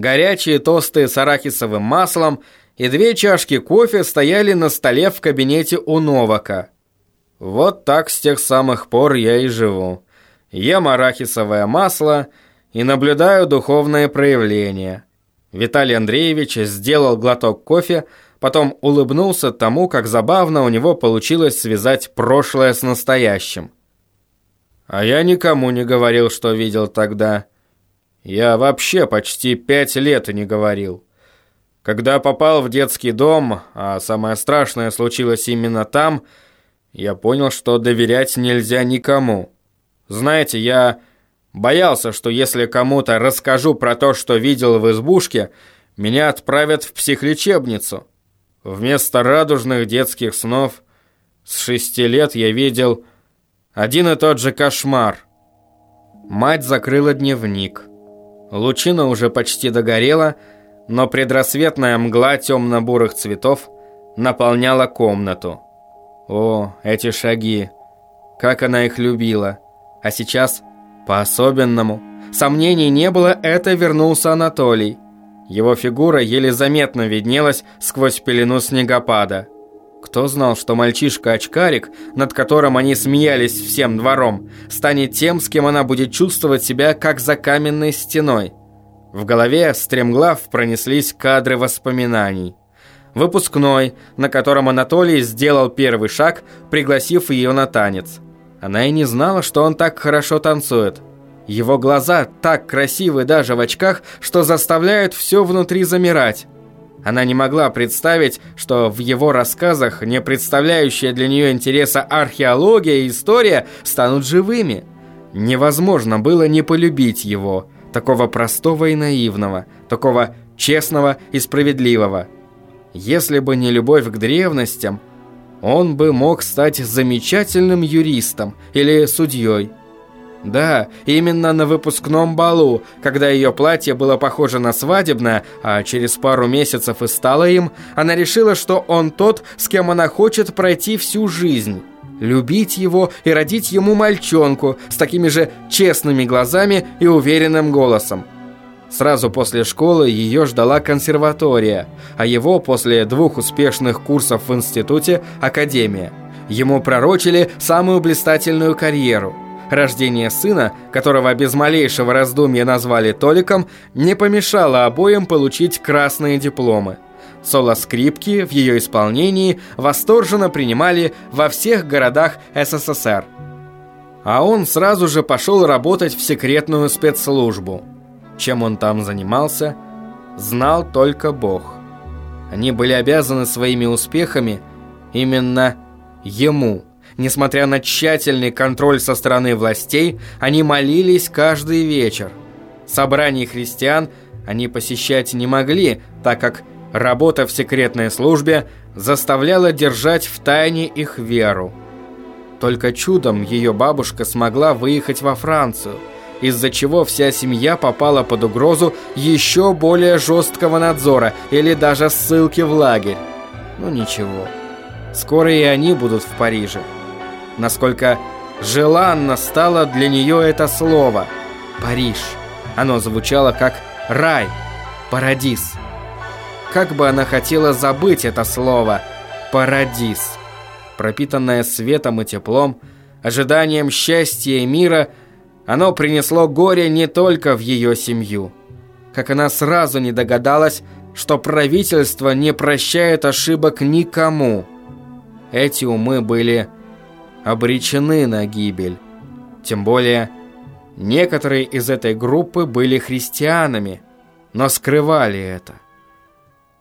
Горячие тосты с арахисовым маслом и две чашки кофе стояли на столе в кабинете у Новака. Вот так с тех самых пор я и живу. Ем арахисовое масло и наблюдаю духовное проявление. Виталий Андреевич сделал глоток кофе, потом улыбнулся тому, как забавно у него получилось связать прошлое с настоящим. А я никому не говорил, что видел тогда. Я вообще почти пять лет не говорил. Когда попал в детский дом, а самое страшное случилось именно там, я понял, что доверять нельзя никому. Знаете, я боялся, что если кому-то расскажу про то, что видел в избушке, меня отправят в психлечебницу. Вместо радужных детских снов с шести лет я видел один и тот же кошмар. Мать закрыла дневник. Лучина уже почти догорела, но предрассветная мгла темно-бурых цветов наполняла комнату. О, эти шаги! Как она их любила! А сейчас по-особенному. Сомнений не было, это вернулся Анатолий. Его фигура еле заметно виднелась сквозь пелену снегопада. Кто знал, что мальчишка-очкарик, над которым они смеялись всем двором, станет тем, с кем она будет чувствовать себя, как за каменной стеной? В голове стремглав пронеслись кадры воспоминаний. Выпускной, на котором Анатолий сделал первый шаг, пригласив ее на танец. Она и не знала, что он так хорошо танцует – его глаза так красивы даже в очках, что заставляют все внутри замирать. Она не могла представить, что в его рассказах, не представляющие для нее интереса археология и история, станут живыми. Невозможно было не полюбить его, такого простого и наивного, такого честного и справедливого. Если бы не любовь к древностям, он бы мог стать замечательным юристом или судьей. Да, именно на выпускном балу, когда ее платье было похоже на свадебное, а через пару месяцев и стало им, она решила, что он тот, с кем она хочет пройти всю жизнь. Любить его и родить ему мальчонку с такими же честными глазами и уверенным голосом. Сразу после школы ее ждала консерватория, а его после двух успешных курсов в институте – академия. Ему пророчили самую блистательную карьеру – Рождение сына, которого без малейшего раздумья назвали Толиком, не помешало обоим получить красные дипломы. Соло-скрипки в ее исполнении восторженно принимали во всех городах СССР. А он сразу же пошел работать в секретную спецслужбу. Чем он там занимался, знал только Бог. Они были обязаны своими успехами именно ему – Несмотря на тщательный контроль со стороны властей, они молились каждый вечер. Собраний христиан они посещать не могли, так как работа в секретной службе заставляла держать в тайне их веру. Только чудом ее бабушка смогла выехать во Францию, из-за чего вся семья попала под угрозу еще более жесткого надзора или даже ссылки в лагерь. Ну ничего, скоро и они будут в Париже насколько желанно стало для нее это слово «Париж». Оно звучало как «рай», «парадис». Как бы она хотела забыть это слово «парадис». Пропитанное светом и теплом, ожиданием счастья и мира, оно принесло горе не только в ее семью. Как она сразу не догадалась, что правительство не прощает ошибок никому. Эти умы были обречены на гибель. Тем более, некоторые из этой группы были христианами, но скрывали это.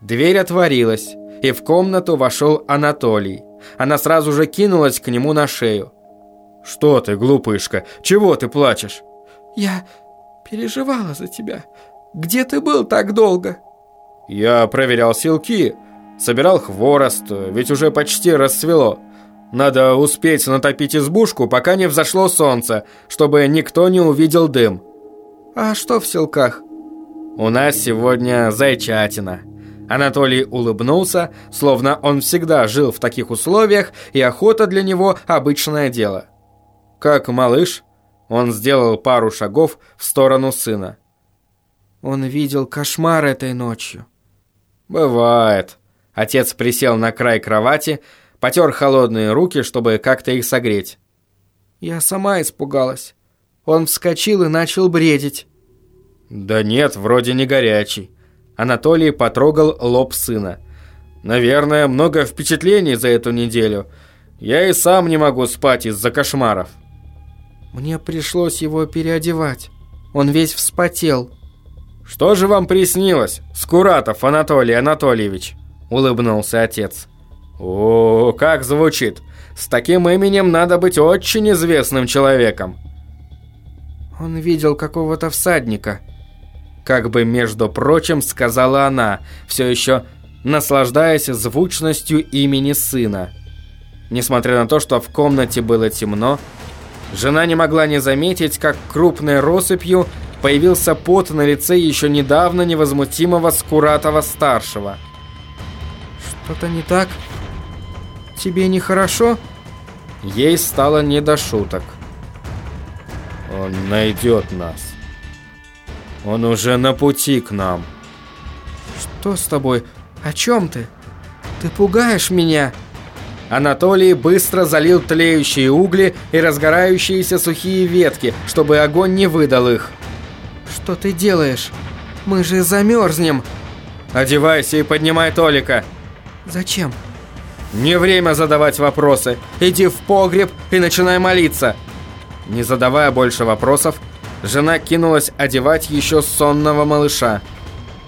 Дверь отворилась, и в комнату вошел Анатолий. Она сразу же кинулась к нему на шею. «Что ты, глупышка? Чего ты плачешь?» «Я переживала за тебя. Где ты был так долго?» «Я проверял силки, собирал хворост, ведь уже почти расцвело. Надо успеть натопить избушку, пока не взошло солнце, чтобы никто не увидел дым. А что в селках? У нас сегодня зайчатина. Анатолий улыбнулся, словно он всегда жил в таких условиях, и охота для него обычное дело. Как малыш, он сделал пару шагов в сторону сына. Он видел кошмар этой ночью. Бывает. Отец присел на край кровати, потер холодные руки, чтобы как-то их согреть. Я сама испугалась. Он вскочил и начал бредить. Да нет, вроде не горячий. Анатолий потрогал лоб сына. Наверное, много впечатлений за эту неделю. Я и сам не могу спать из-за кошмаров. Мне пришлось его переодевать. Он весь вспотел. Что же вам приснилось, Скуратов Анатолий Анатольевич? Улыбнулся отец. О, как звучит. С таким именем надо быть очень известным человеком. Он видел какого-то всадника. Как бы, между прочим, сказала она, все еще наслаждаясь звучностью имени сына. Несмотря на то, что в комнате было темно, жена не могла не заметить, как крупной россыпью появился пот на лице еще недавно невозмутимого Скуратова-старшего. «Что-то не так? Тебе нехорошо?» Ей стало не до шуток. «Он найдет нас. Он уже на пути к нам». «Что с тобой? О чем ты? Ты пугаешь меня!» Анатолий быстро залил тлеющие угли и разгорающиеся сухие ветки, чтобы огонь не выдал их. «Что ты делаешь? Мы же замерзнем!» «Одевайся и поднимай Толика!» «Зачем?» «Не время задавать вопросы. Иди в погреб и начинай молиться!» Не задавая больше вопросов, жена кинулась одевать еще сонного малыша.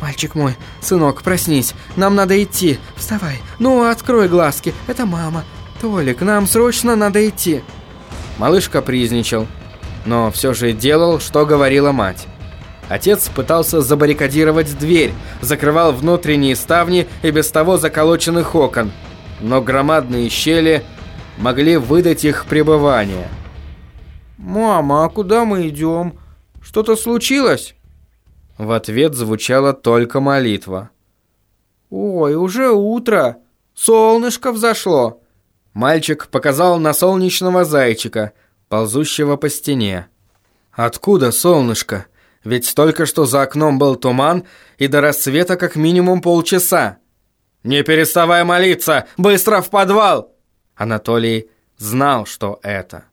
«Мальчик мой, сынок, проснись, нам надо идти, вставай, ну, открой глазки, это мама. Толик, нам срочно надо идти». Малыш капризничал, но все же делал, что говорила мать. Отец пытался забаррикадировать дверь, закрывал внутренние ставни и без того заколоченных окон, но громадные щели могли выдать их пребывание. «Мама, а куда мы идем? Что-то случилось?» В ответ звучала только молитва. «Ой, уже утро! Солнышко взошло!» Мальчик показал на солнечного зайчика, ползущего по стене. «Откуда солнышко? Ведь только что за окном был туман, и до рассвета как минимум полчаса». «Не переставай молиться! Быстро в подвал!» Анатолий знал, что это.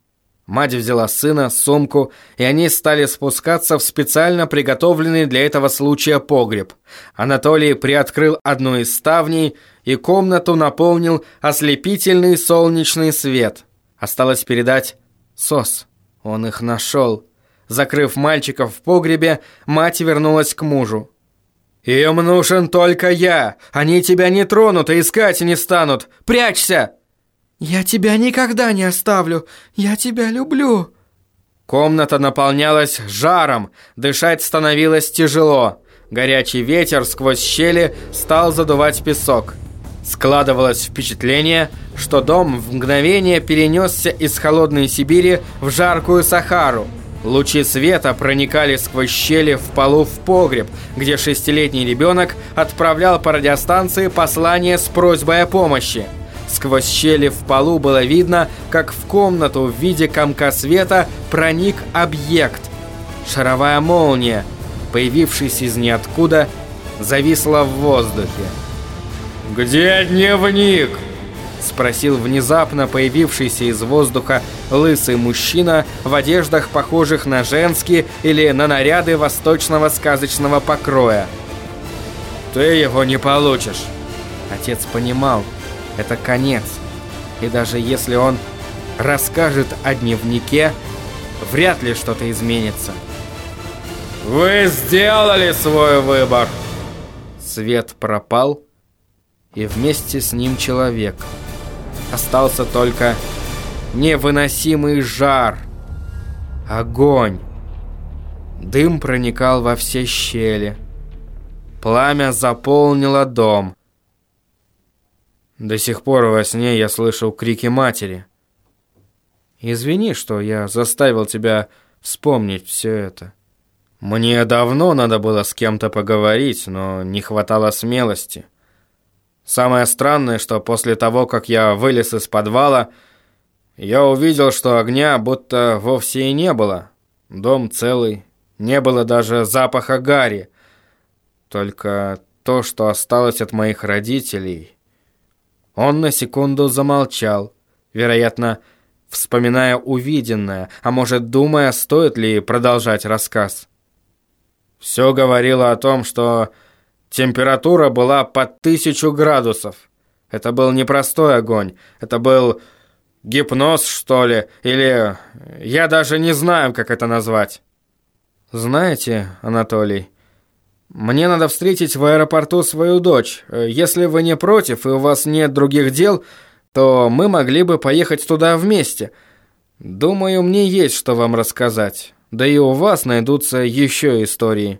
Мать взяла сына, сумку, и они стали спускаться в специально приготовленный для этого случая погреб. Анатолий приоткрыл одну из ставней, и комнату наполнил ослепительный солнечный свет. Осталось передать сос. Он их нашел. Закрыв мальчиков в погребе, мать вернулась к мужу. «Им нужен только я! Они тебя не тронут и искать не станут! Прячься!» «Я тебя никогда не оставлю! Я тебя люблю!» Комната наполнялась жаром, дышать становилось тяжело. Горячий ветер сквозь щели стал задувать песок. Складывалось впечатление, что дом в мгновение перенесся из холодной Сибири в жаркую Сахару. Лучи света проникали сквозь щели в полу в погреб, где шестилетний ребенок отправлял по радиостанции послание с просьбой о помощи. Сквозь щели в полу было видно, как в комнату в виде комка света проник объект. Шаровая молния, появившись из ниоткуда, зависла в воздухе. «Где дневник?» Спросил внезапно появившийся из воздуха лысый мужчина в одеждах, похожих на женские или на наряды восточного сказочного покроя. «Ты его не получишь!» Отец понимал, это конец. И даже если он расскажет о дневнике, вряд ли что-то изменится. «Вы сделали свой выбор!» Свет пропал, и вместе с ним человек. Остался только невыносимый жар, огонь. Дым проникал во все щели. Пламя заполнило дом. До сих пор во сне я слышал крики матери. Извини, что я заставил тебя вспомнить все это. Мне давно надо было с кем-то поговорить, но не хватало смелости. Самое странное, что после того, как я вылез из подвала, я увидел, что огня будто вовсе и не было. Дом целый, не было даже запаха гари, Только то, что осталось от моих родителей... Он на секунду замолчал, вероятно, вспоминая увиденное, а может, думая, стоит ли продолжать рассказ. Все говорило о том, что температура была под тысячу градусов. Это был не простой огонь, это был гипноз, что ли, или я даже не знаю, как это назвать. Знаете, Анатолий, мне надо встретить в аэропорту свою дочь. Если вы не против и у вас нет других дел, то мы могли бы поехать туда вместе. Думаю, мне есть что вам рассказать. Да и у вас найдутся еще истории.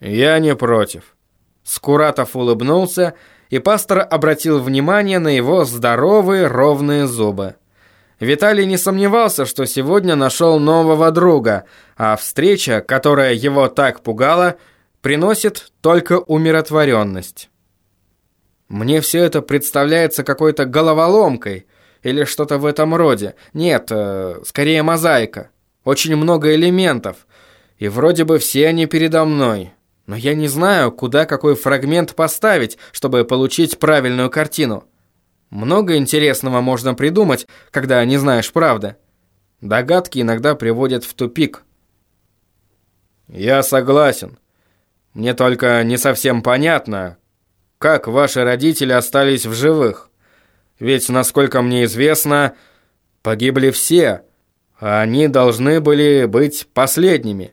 Я не против. Скуратов улыбнулся, и пастор обратил внимание на его здоровые ровные зубы. Виталий не сомневался, что сегодня нашел нового друга, а встреча, которая его так пугала, приносит только умиротворенность. Мне все это представляется какой-то головоломкой или что-то в этом роде. Нет, э, скорее мозаика. Очень много элементов, и вроде бы все они передо мной. Но я не знаю, куда какой фрагмент поставить, чтобы получить правильную картину. Много интересного можно придумать, когда не знаешь правды. Догадки иногда приводят в тупик. Я согласен. Мне только не совсем понятно, как ваши родители остались в живых. Ведь, насколько мне известно, погибли все, а они должны были быть последними.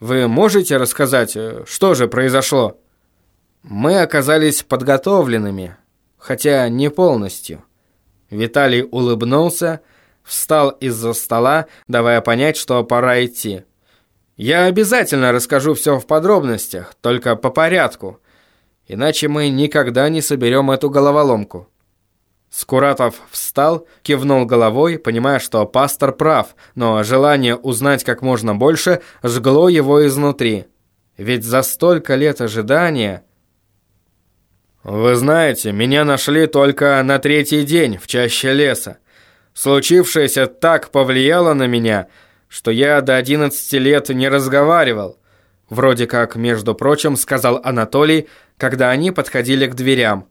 Вы можете рассказать, э, что же произошло? Мы оказались подготовленными, хотя не полностью. Виталий улыбнулся, встал из-за стола, давая понять, что пора идти. Я обязательно расскажу все в подробностях, только по порядку, иначе мы никогда не соберем эту головоломку. Скуратов встал, кивнул головой, понимая, что пастор прав, но желание узнать как можно больше жгло его изнутри. Ведь за столько лет ожидания... «Вы знаете, меня нашли только на третий день в чаще леса. Случившееся так повлияло на меня, что я до 11 лет не разговаривал. Вроде как, между прочим, сказал Анатолий, когда они подходили к дверям.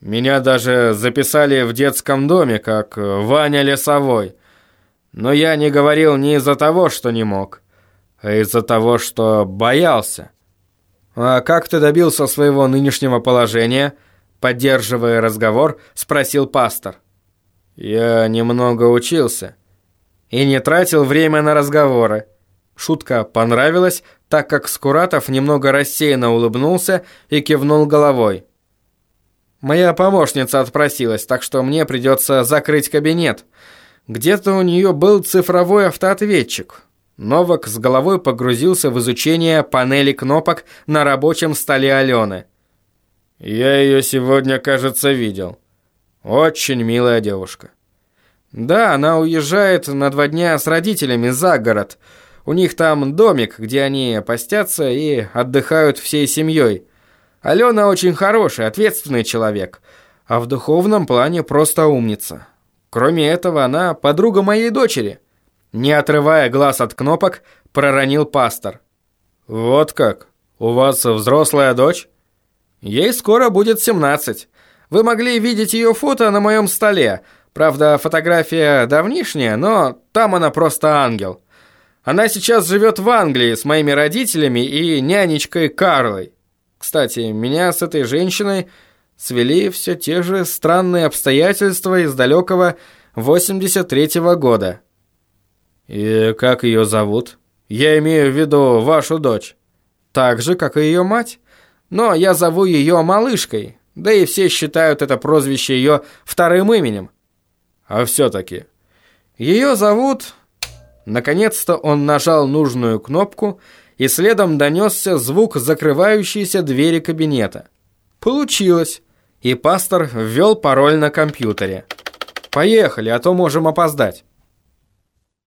Меня даже записали в детском доме, как Ваня Лесовой. Но я не говорил не из-за того, что не мог, а из-за того, что боялся. «А как ты добился своего нынешнего положения?» Поддерживая разговор, спросил пастор. «Я немного учился и не тратил время на разговоры». Шутка понравилась, так как Скуратов немного рассеянно улыбнулся и кивнул головой. Моя помощница отпросилась, так что мне придется закрыть кабинет. Где-то у нее был цифровой автоответчик. Новак с головой погрузился в изучение панели кнопок на рабочем столе Алены. «Я ее сегодня, кажется, видел. Очень милая девушка». «Да, она уезжает на два дня с родителями за город. У них там домик, где они постятся и отдыхают всей семьей. Алена очень хороший, ответственный человек, а в духовном плане просто умница. Кроме этого, она подруга моей дочери. Не отрывая глаз от кнопок, проронил пастор. Вот как? У вас взрослая дочь? Ей скоро будет 17. Вы могли видеть ее фото на моем столе. Правда, фотография давнишняя, но там она просто ангел. Она сейчас живет в Англии с моими родителями и нянечкой Карлой. Кстати, меня с этой женщиной свели все те же странные обстоятельства из далекого 83-го года. И как ее зовут? Я имею в виду вашу дочь. Так же, как и ее мать. Но я зову ее малышкой, да и все считают это прозвище ее вторым именем. А все-таки. Ее зовут... Наконец-то он нажал нужную кнопку, и следом донесся звук закрывающейся двери кабинета. Получилось, и пастор ввел пароль на компьютере. «Поехали, а то можем опоздать».